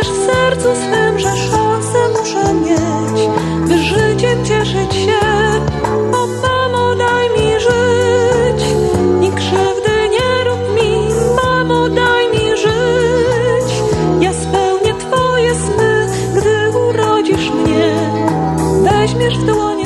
przecież w sercu swym, że szansę muszę mieć, by życiem cieszyć się. O mamo, daj mi żyć, nikt krzywdy nie rób mi. Mamo, daj mi żyć, ja spełnię twoje sny, gdy urodzisz mnie. Weźmiesz w dłoń